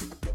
Yeah.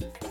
Bye.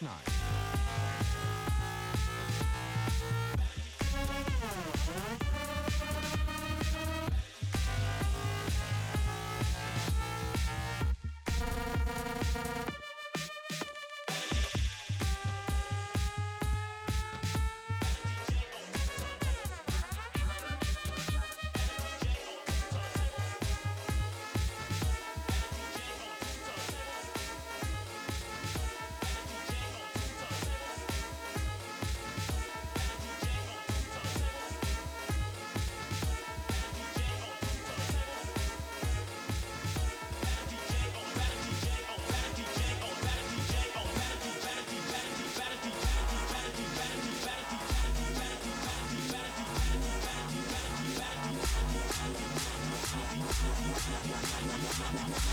Nine. What?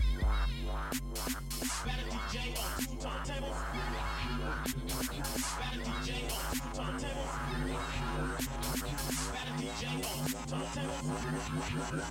Yeah.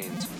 brains.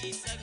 si sa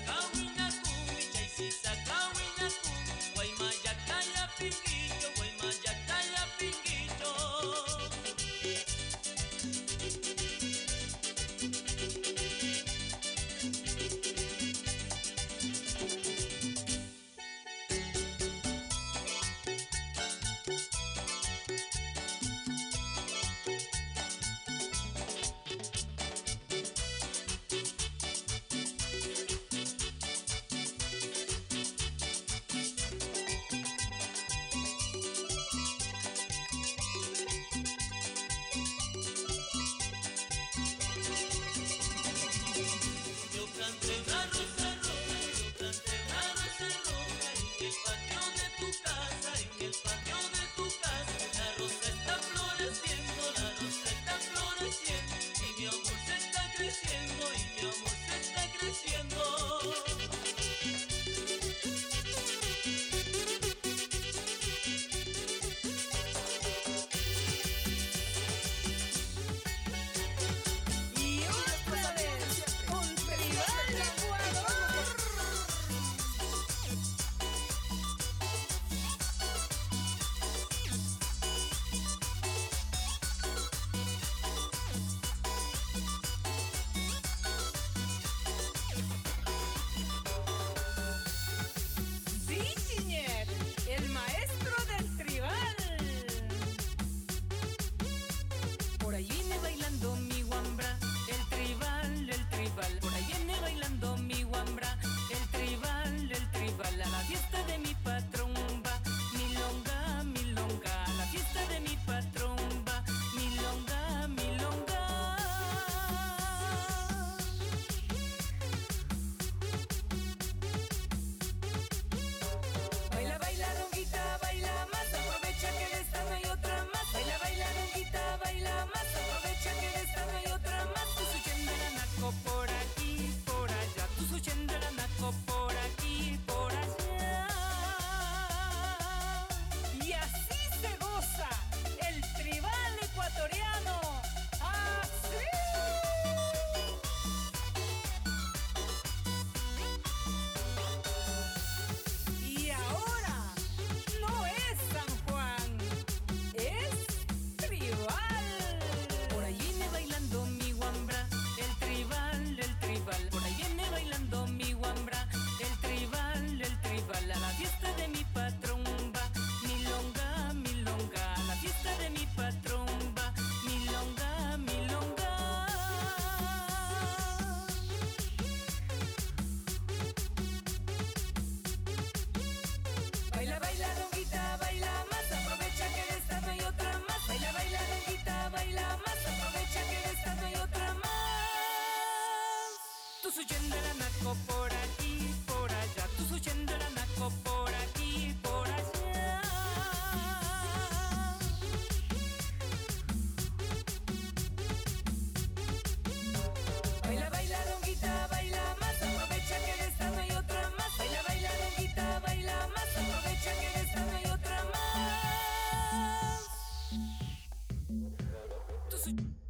Música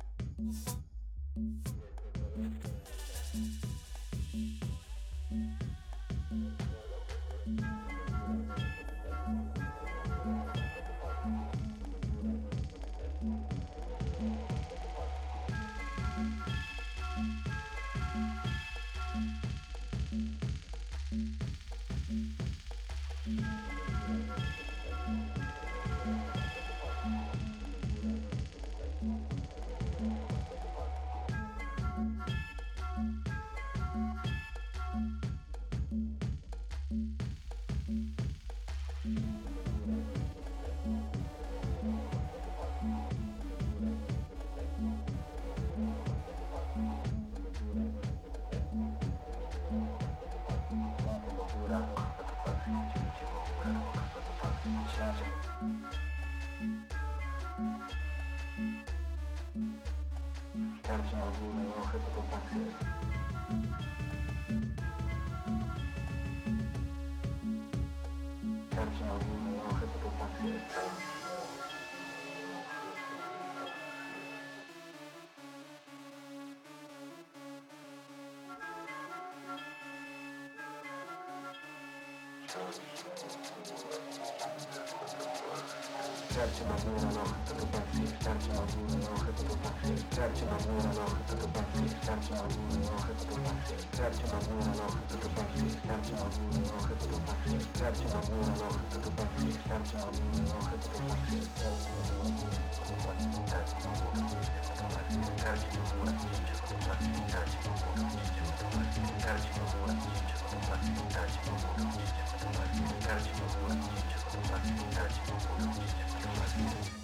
我还有很多东西。Tarcie ma zmiana nochy, to to bardziej Tarcie ma zmiana nochy, to to bardziej Tarcie ma zmiana nochy, to to bardziej Tarcie ma zmiana nochy, to to bardziej Tarcie ma zmiana nochy, to to bardziej Tarcie ma zmiana nochy, to to bardziej Tarcie ma zmiana nochy, to to bardziej Tarcie ma zmiana nochy, to to bardziej Tarcie ma zmiana nochy, to to bardziej Tarcie ma zmiana nochy, to to bardziej Tarcie ma zmiana nochy, to to bardziej Tarcie ma zmiana nochy, to to bardziej Tarcie ma zmiana nochy, to to bardziej Tarcie ma zmiana nochy, to to bardziej Thank you.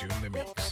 Tune the mix.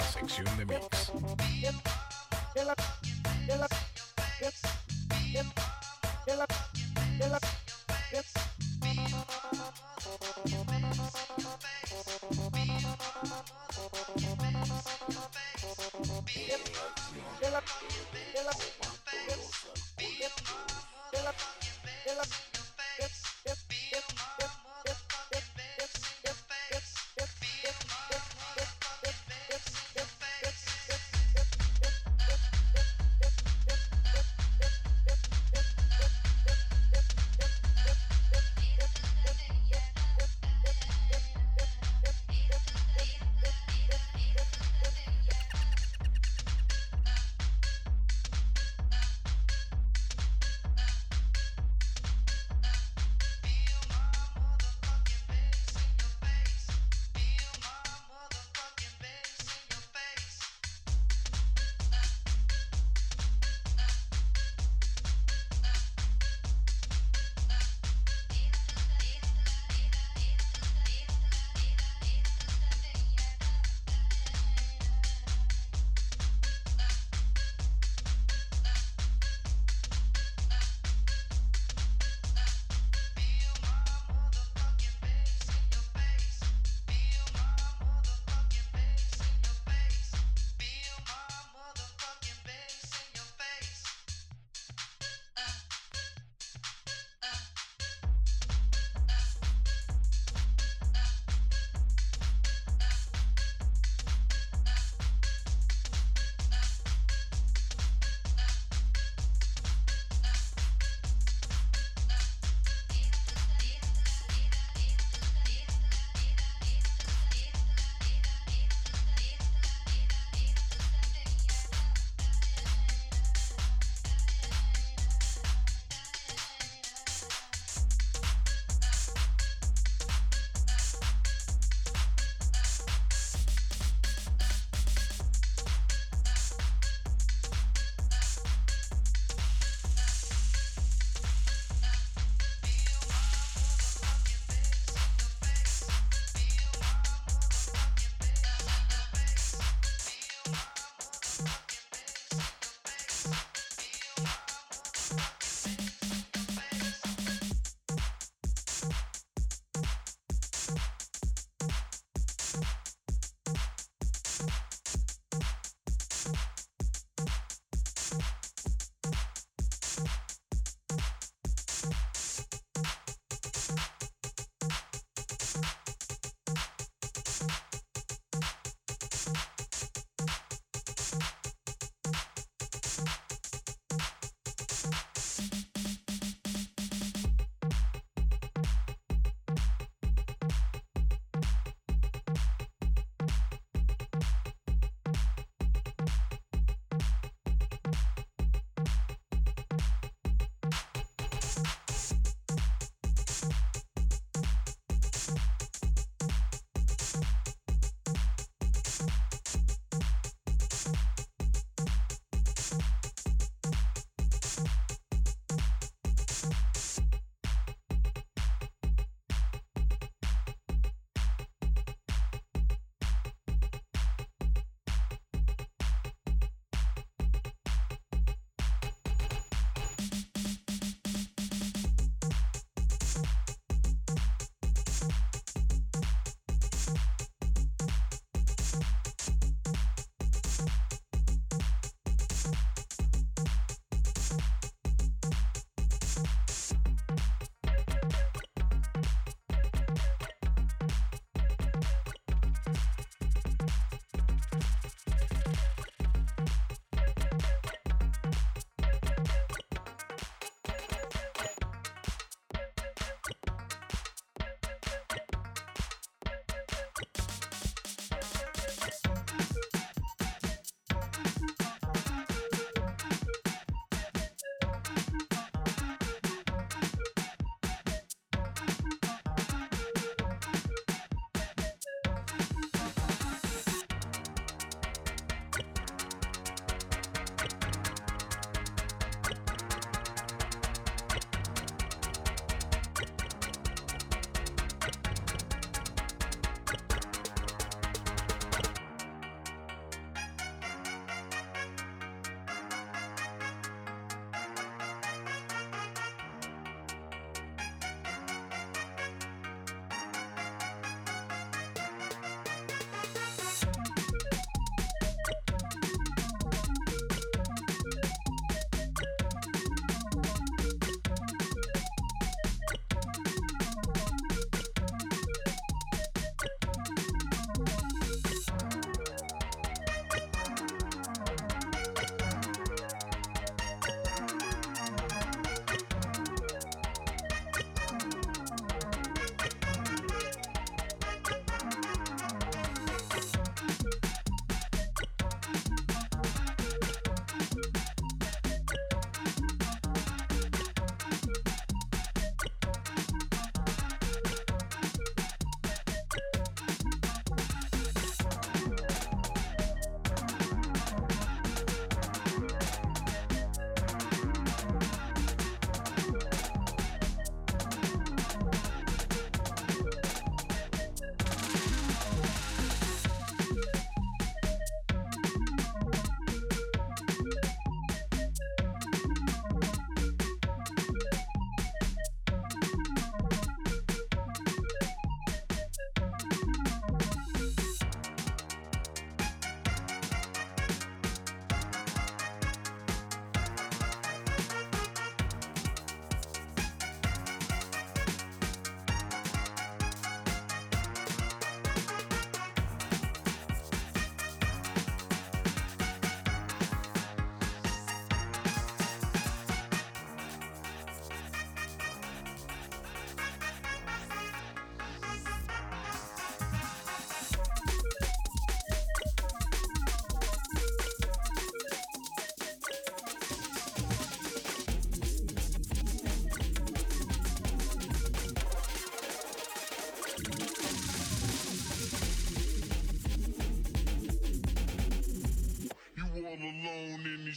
Sección de mix.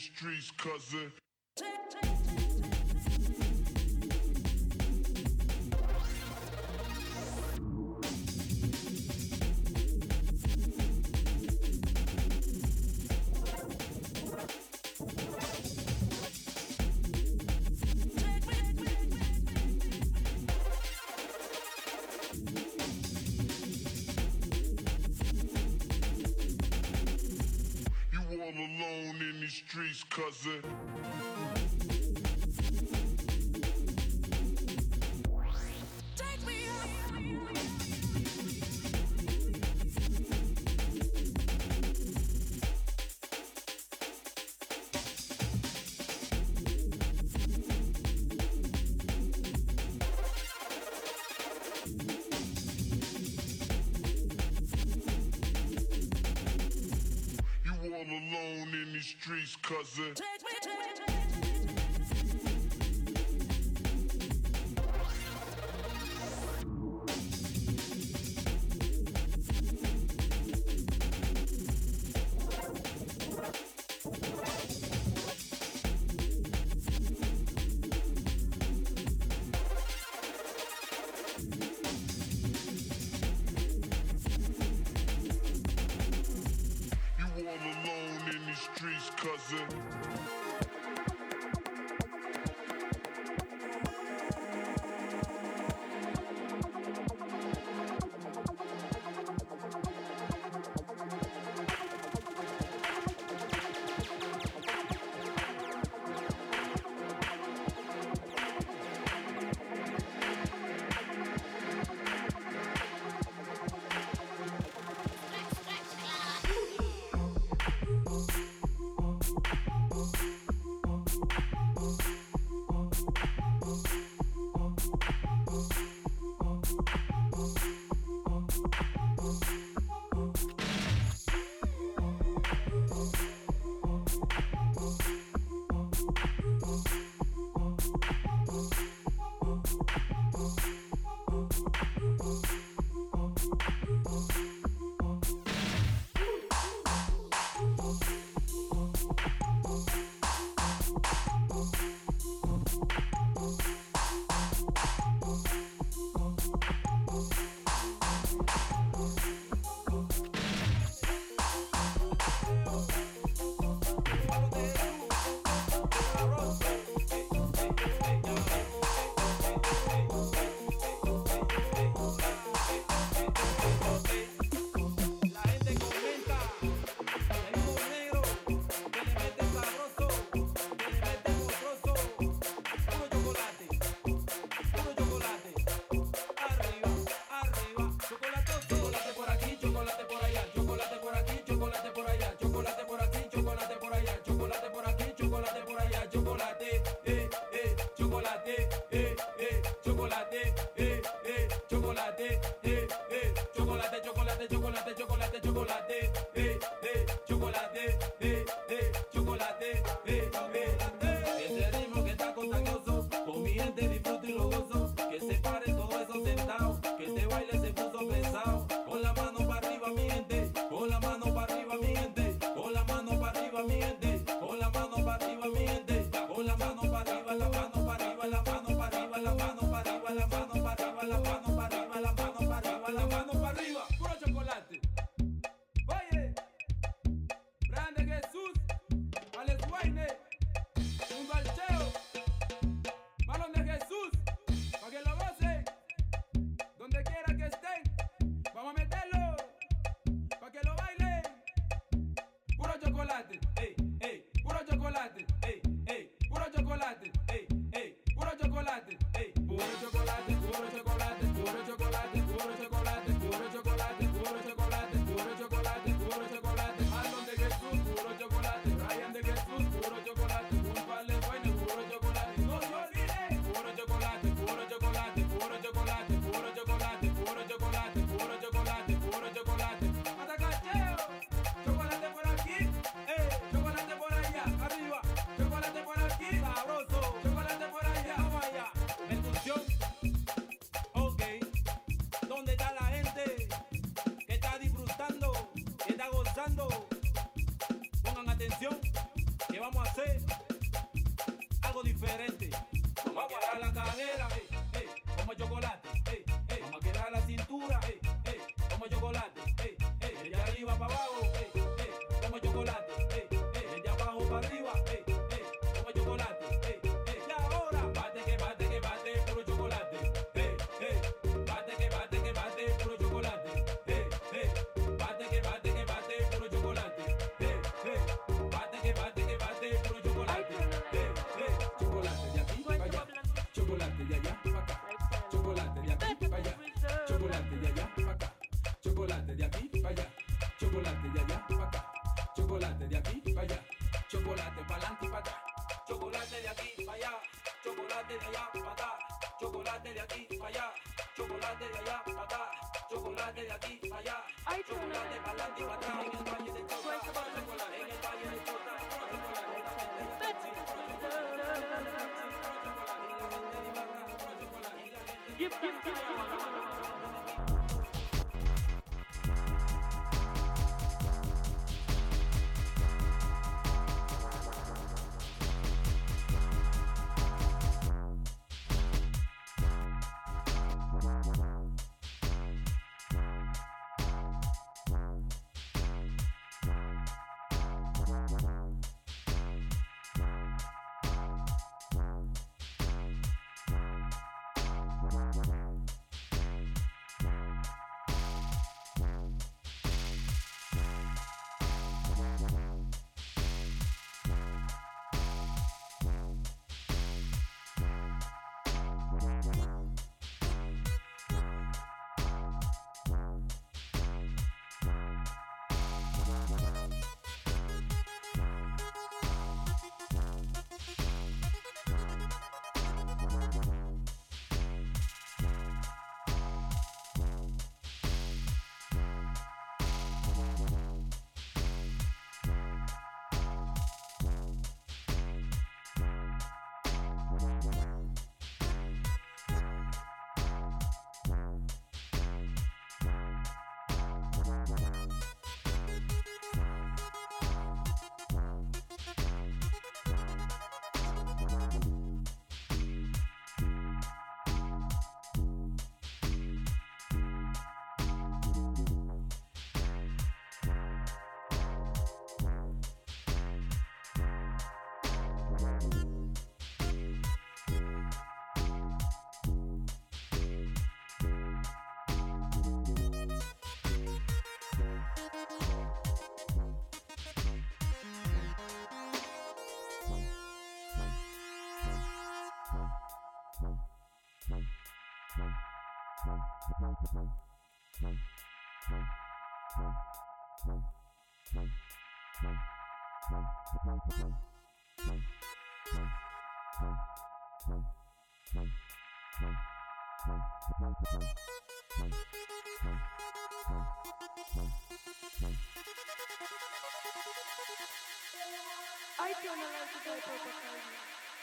Streets, cousin. Streets, cousin. Streets, cousin. reason. Give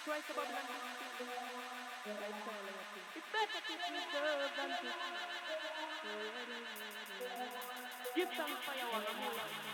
Twice above 150. Give thanks for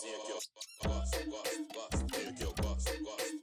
gosto, que eu gosto, gosto.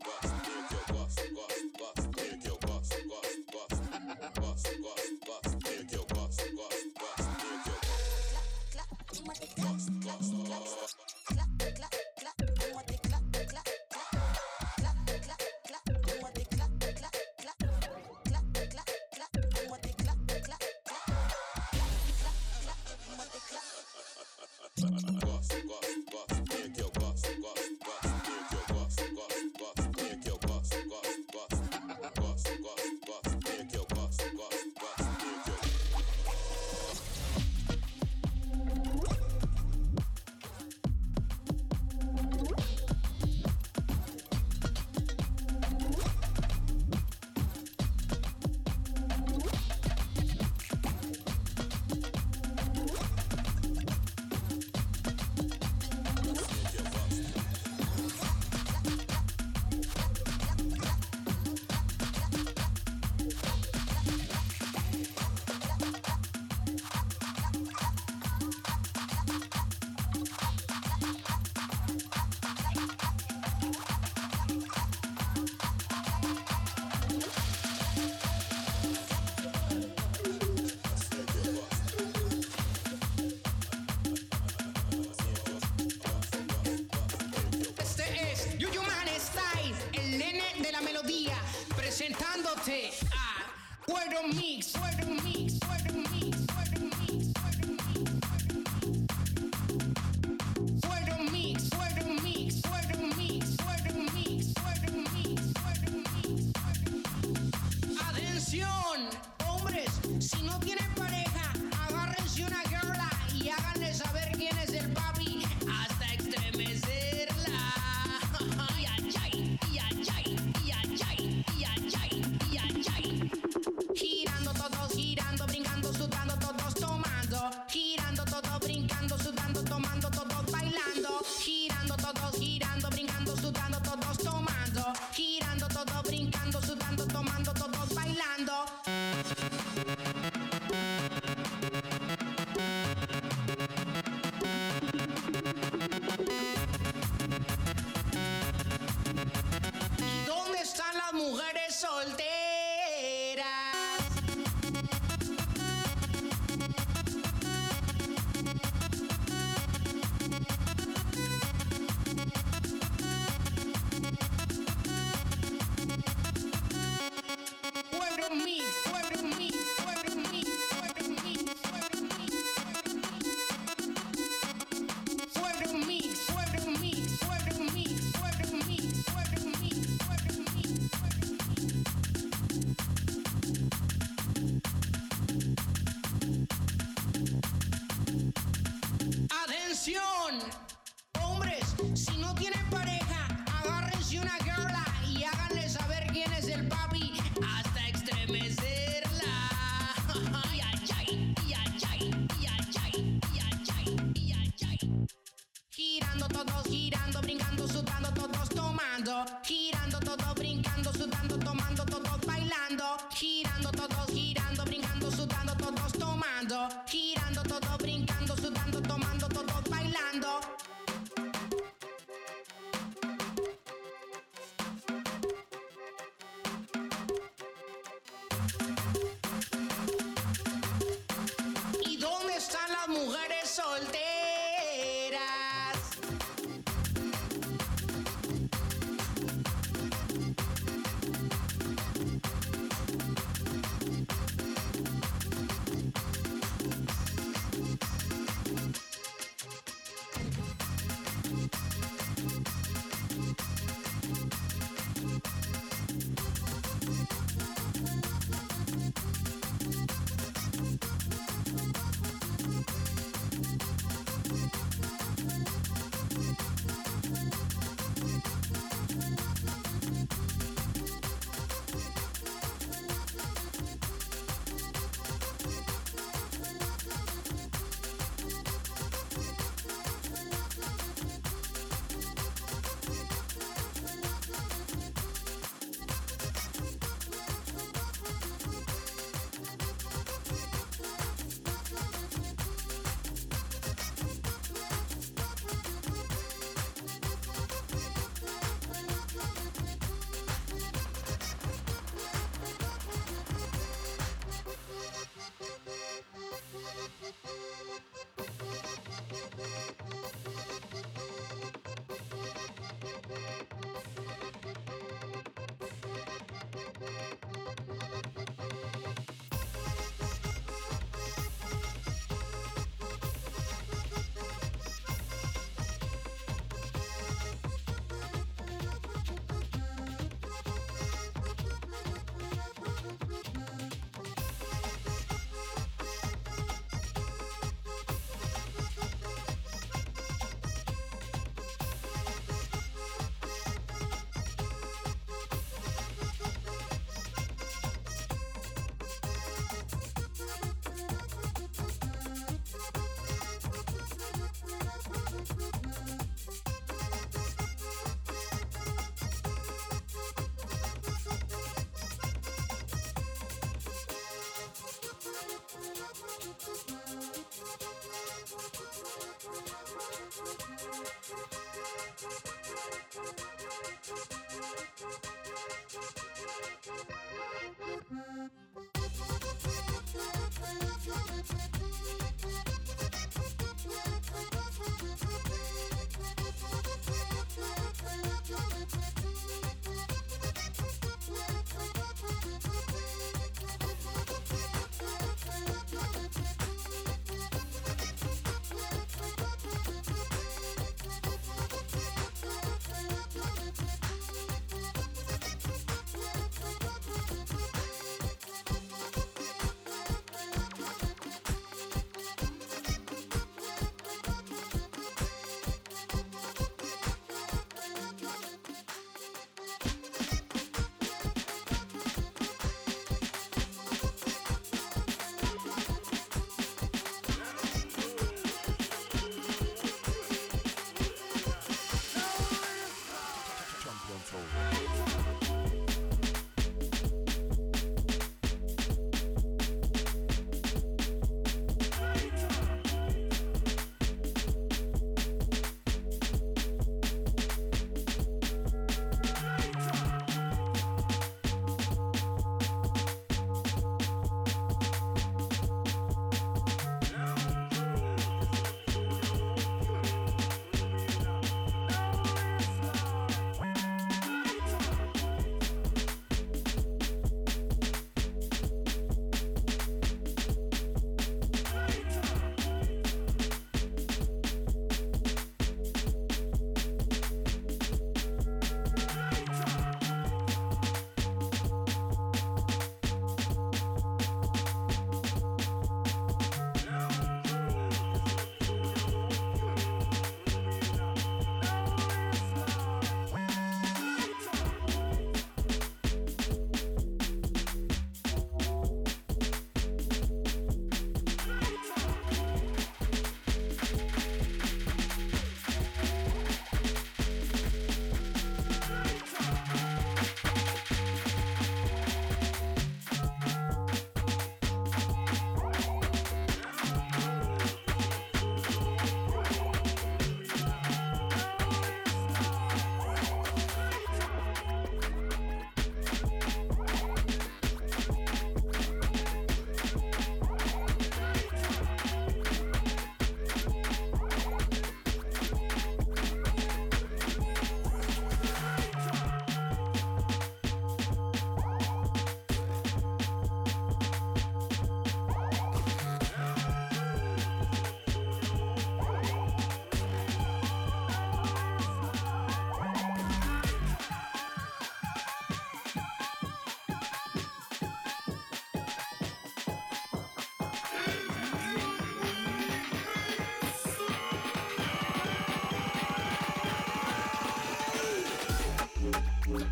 Thank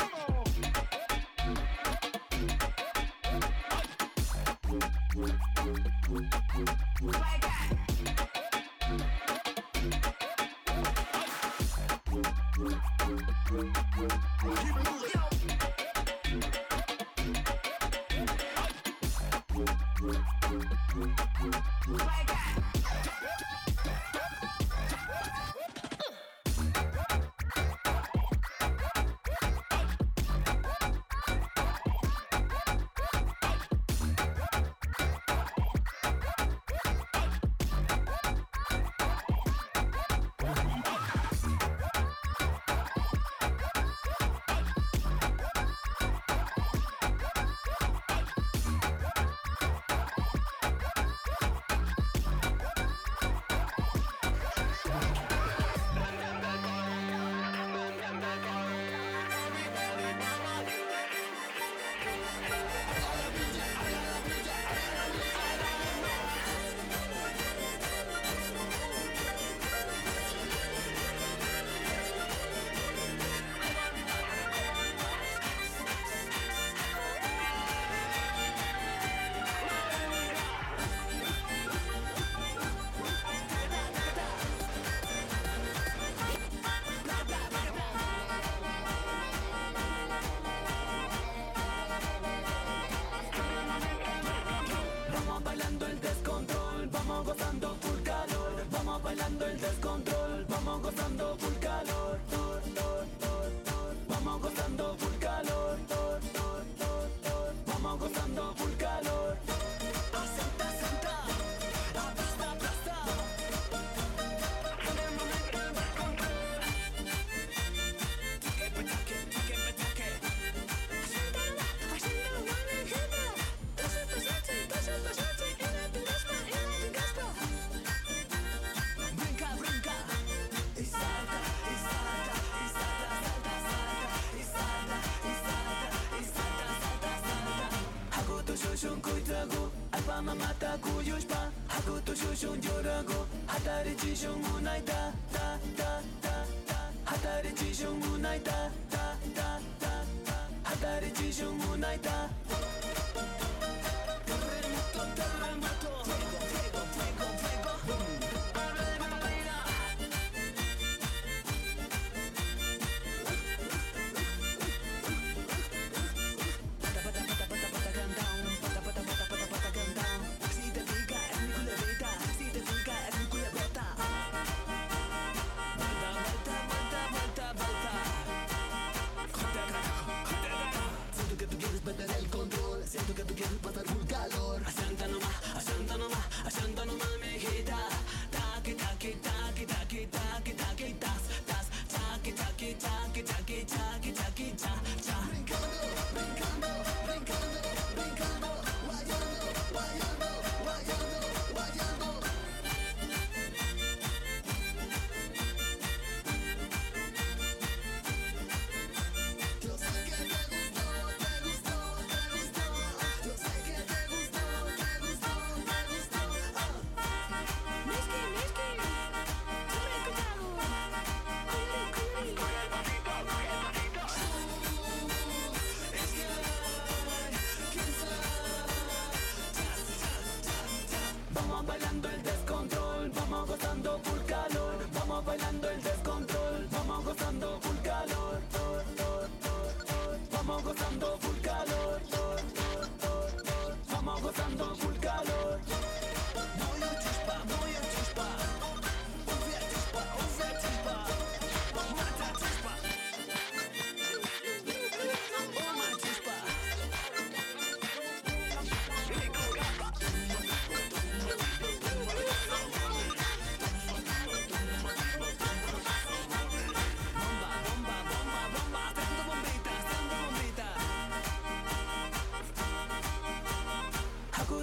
you. 咱都不 지정문화이다 다다다다 하달의 지정문화이다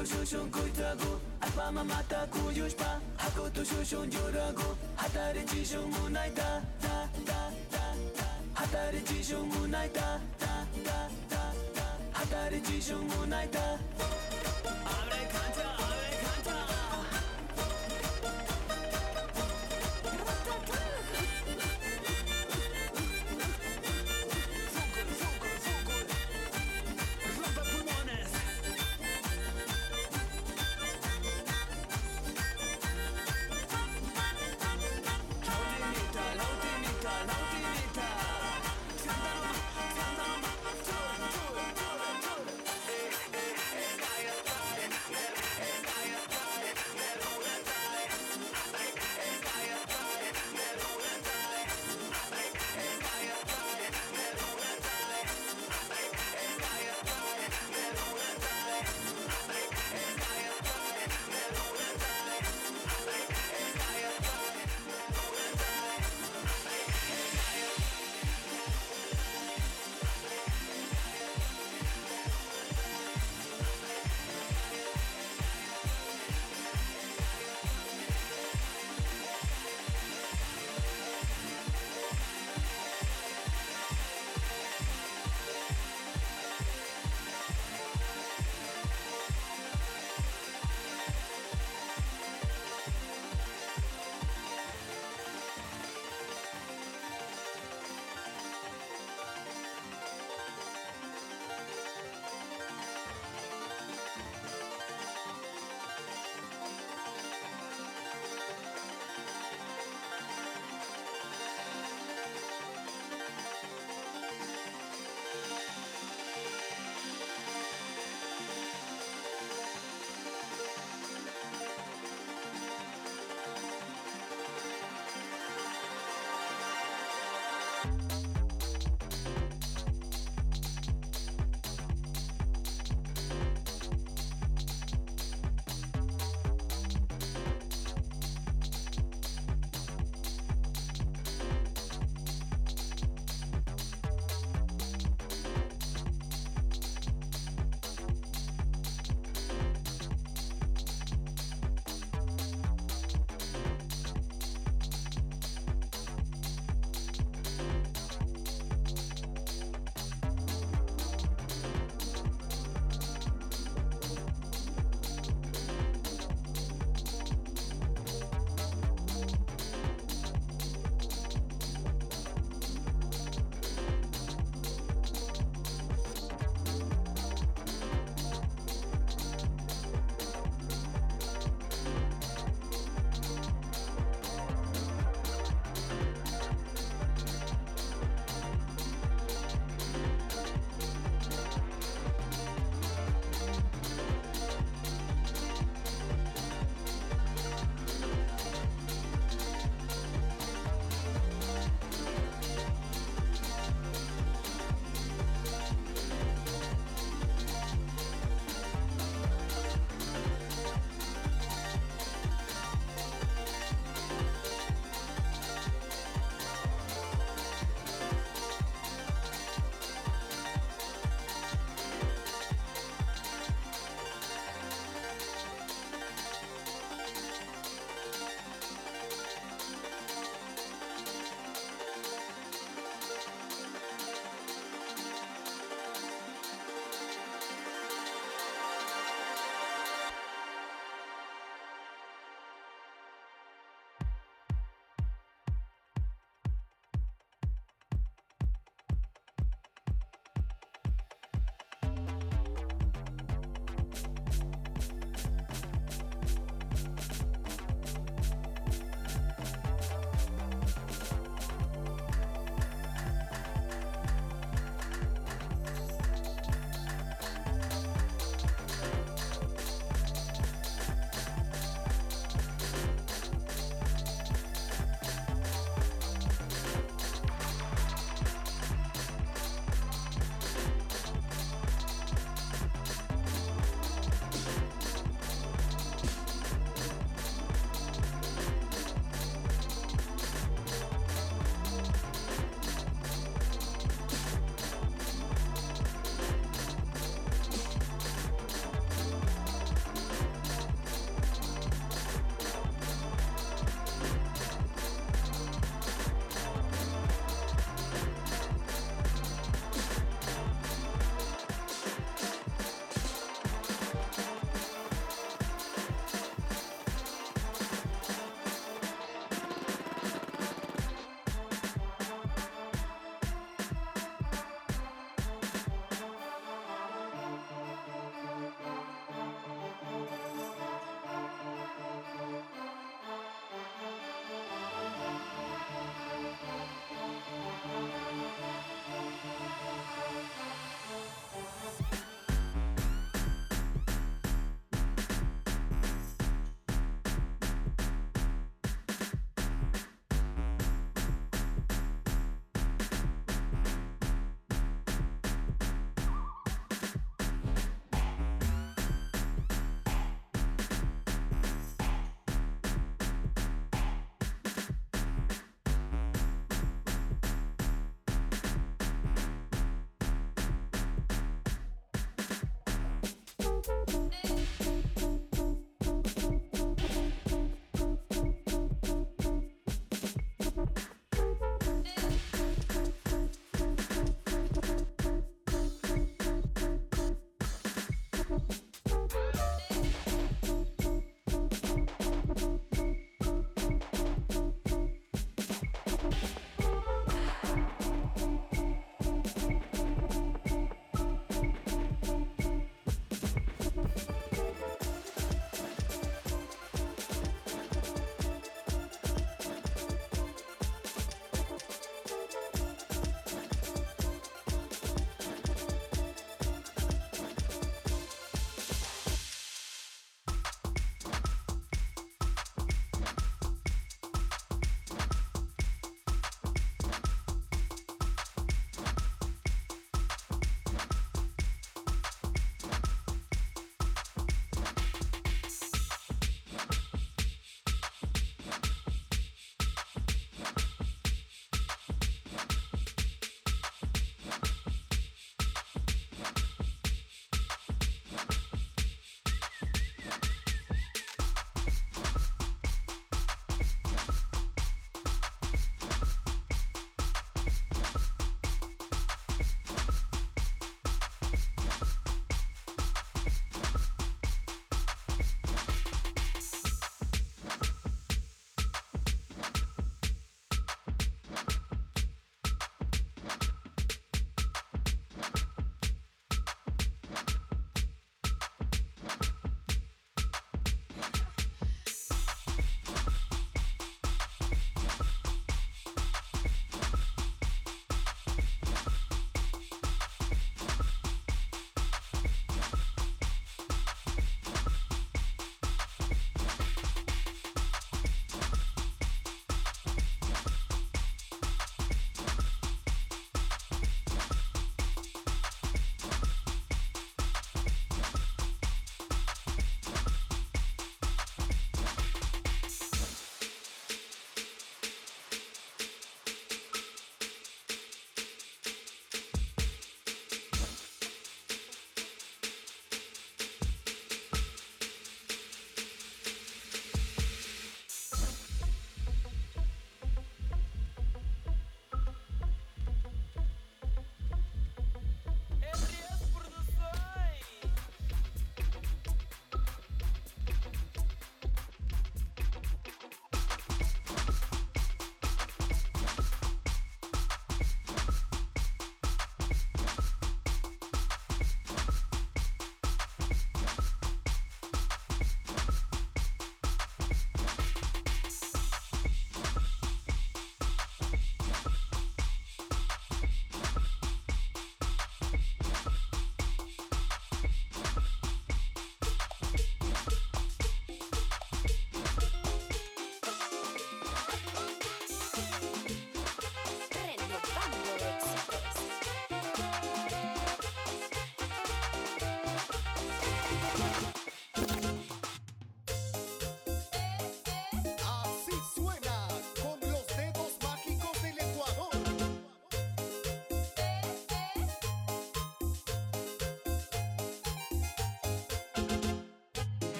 to shushun kuitago Apama mata kuyushpa Hako to shushun yorago Hatare chishun munaita Ta ta ta ta Hatare chishun munaita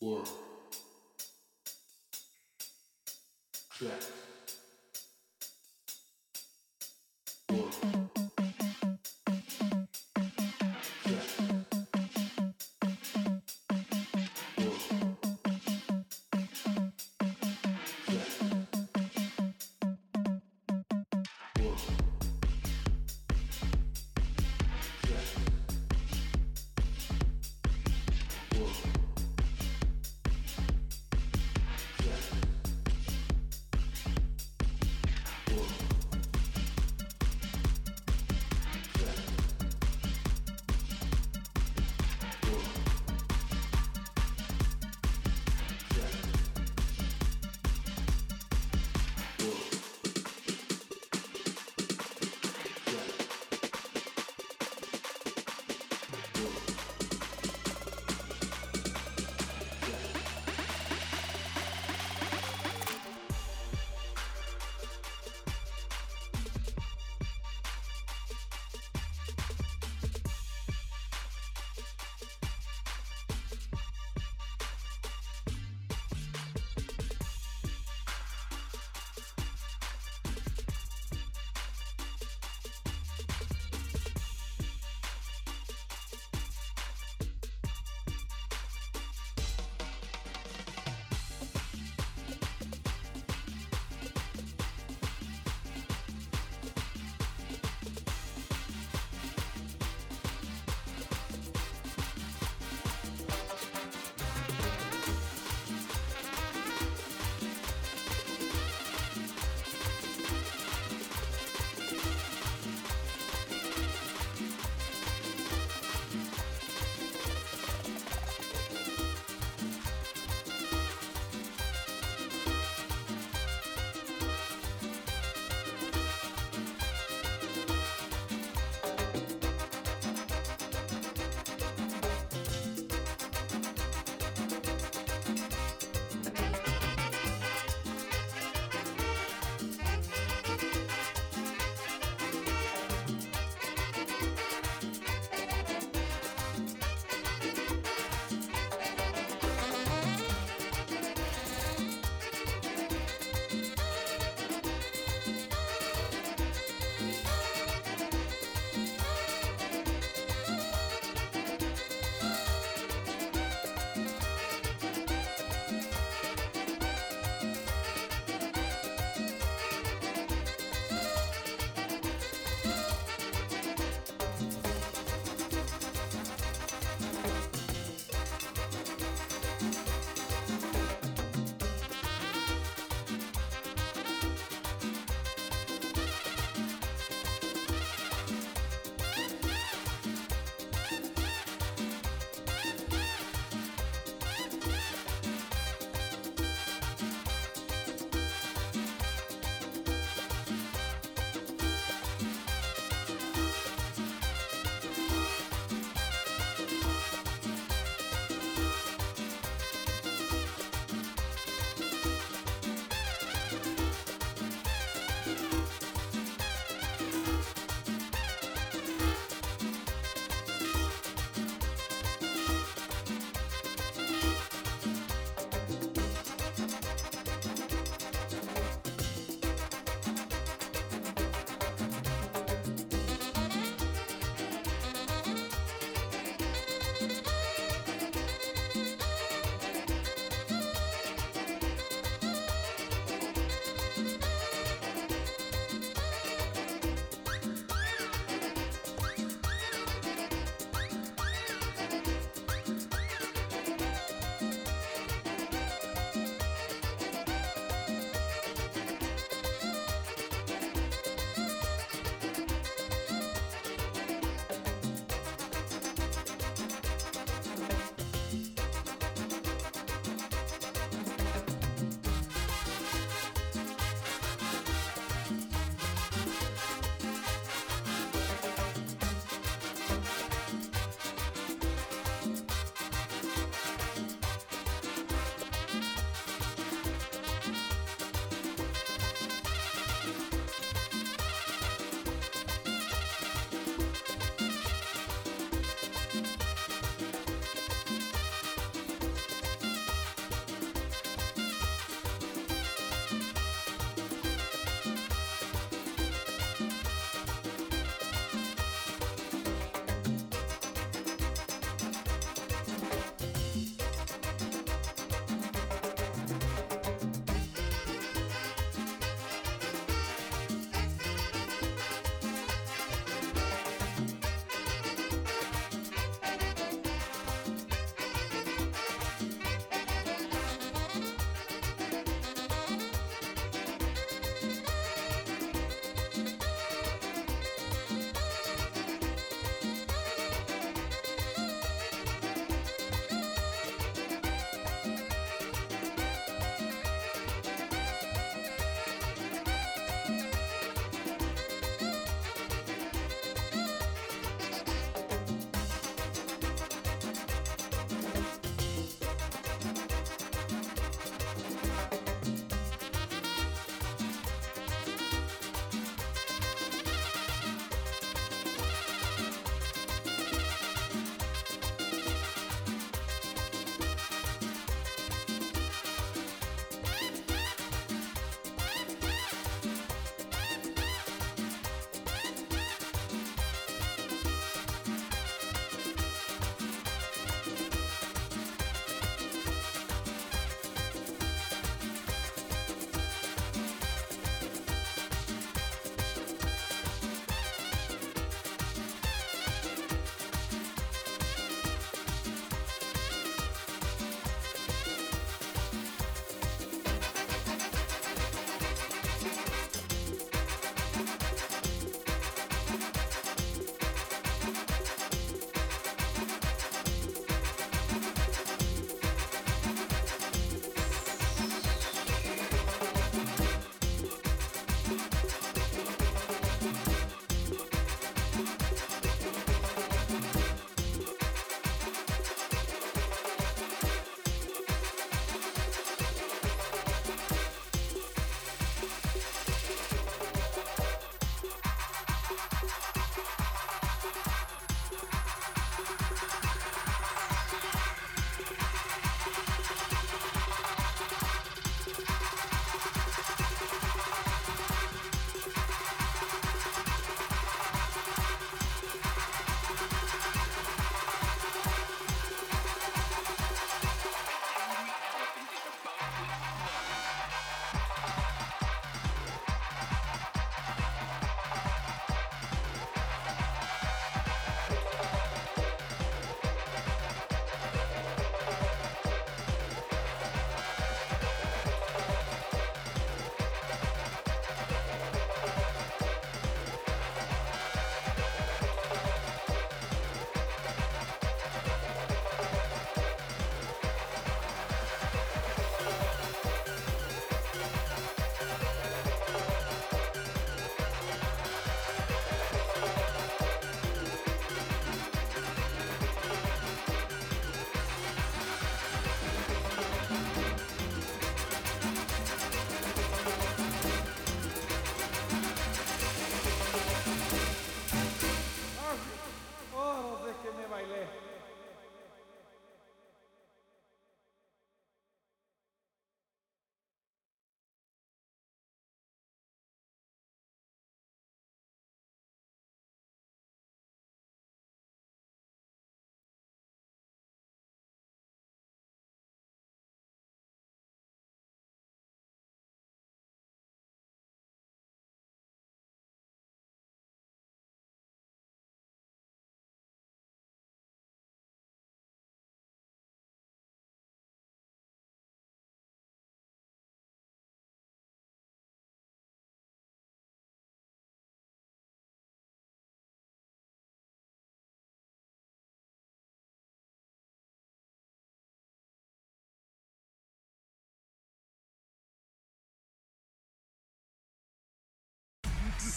Work. Check.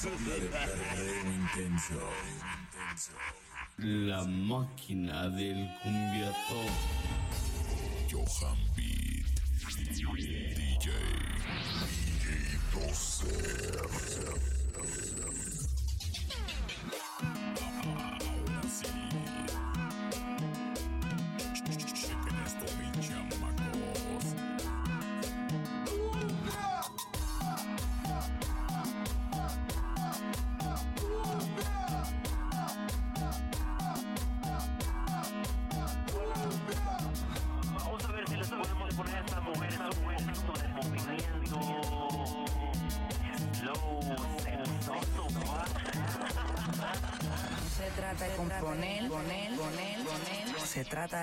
intenso. La máquina del cumbiatón. Johan Beat. DJ. DJ 12.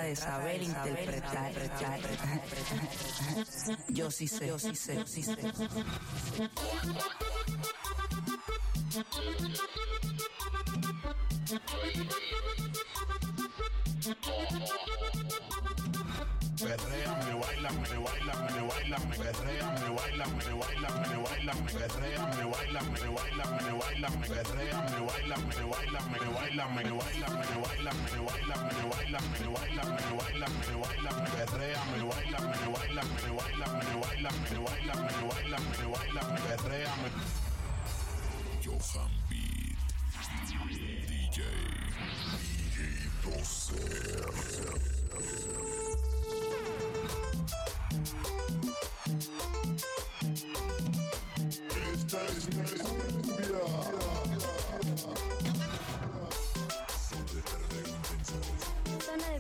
De saber interpretar. Yo sí sé, yo sí sé, yo sí sé perrean, me bailan, me bailan, me bailan, me perrean, me bailan, me bailan, me bailan, me perrean, me bailan, me bailan, me bailan, me perrean, me bailan, me bailan, me bailan, me bailan, me bailan, me bailan, me bailan, me bailan, me bailan, me bailan, me perrean, me bailan, me bailan, me bailan, me bailan, me bailan, me bailan, me bailan, me perrean. Johan Beat DJ 12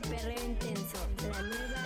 de perreo intenso, la nueva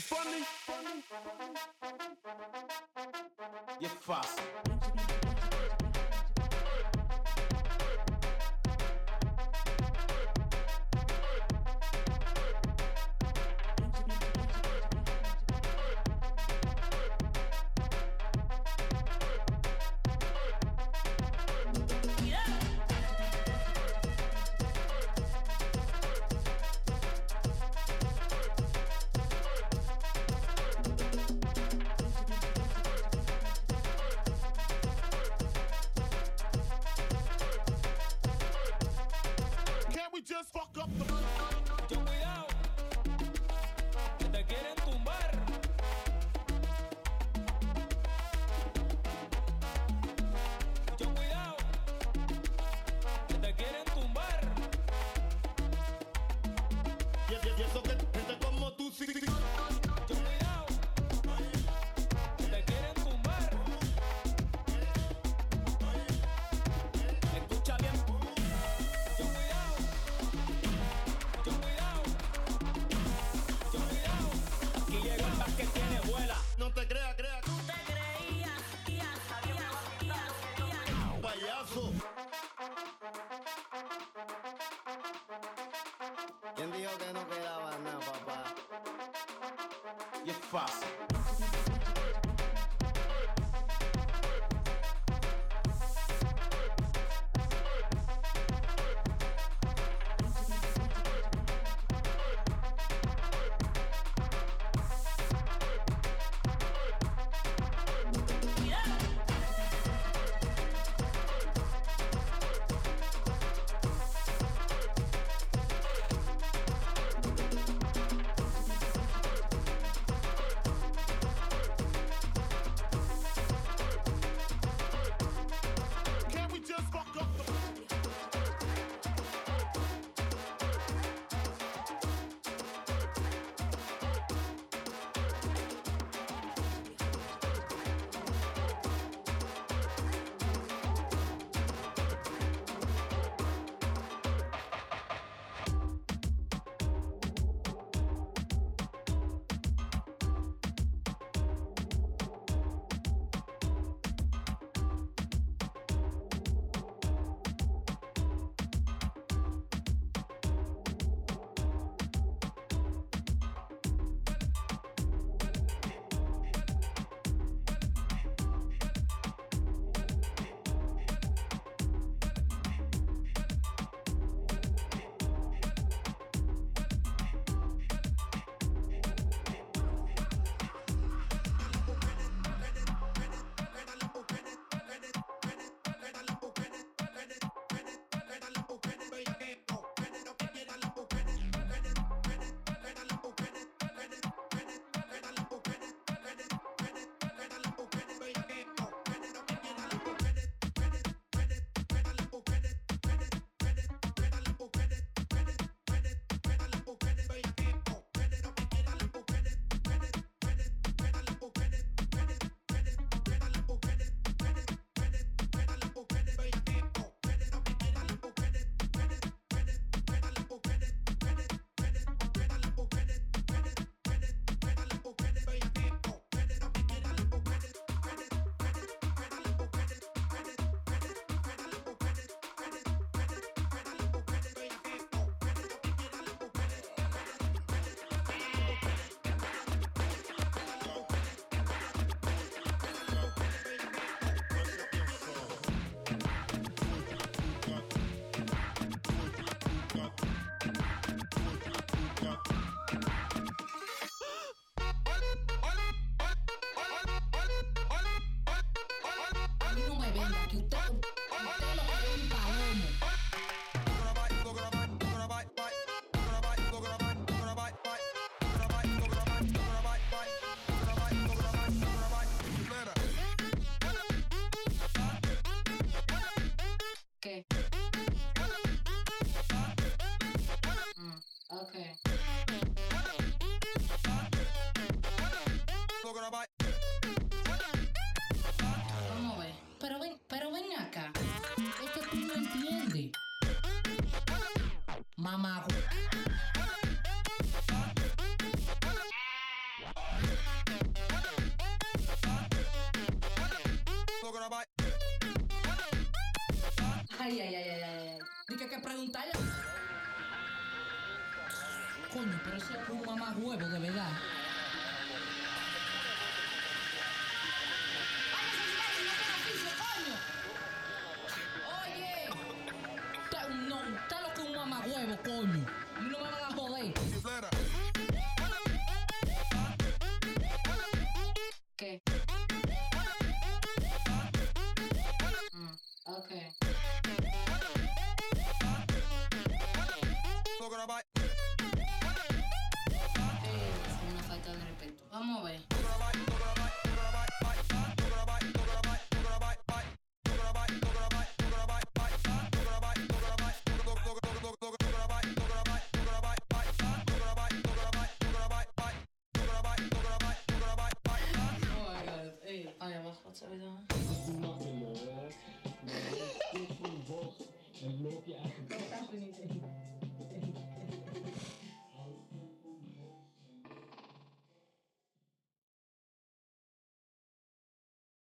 funny? You're fast. Just fuck up the ¿Quién dijo que no quedaba nada, papá? Y es fácil.